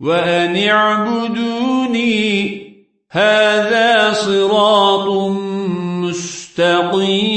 وأن اعبدوني هذا صراط مستقيم.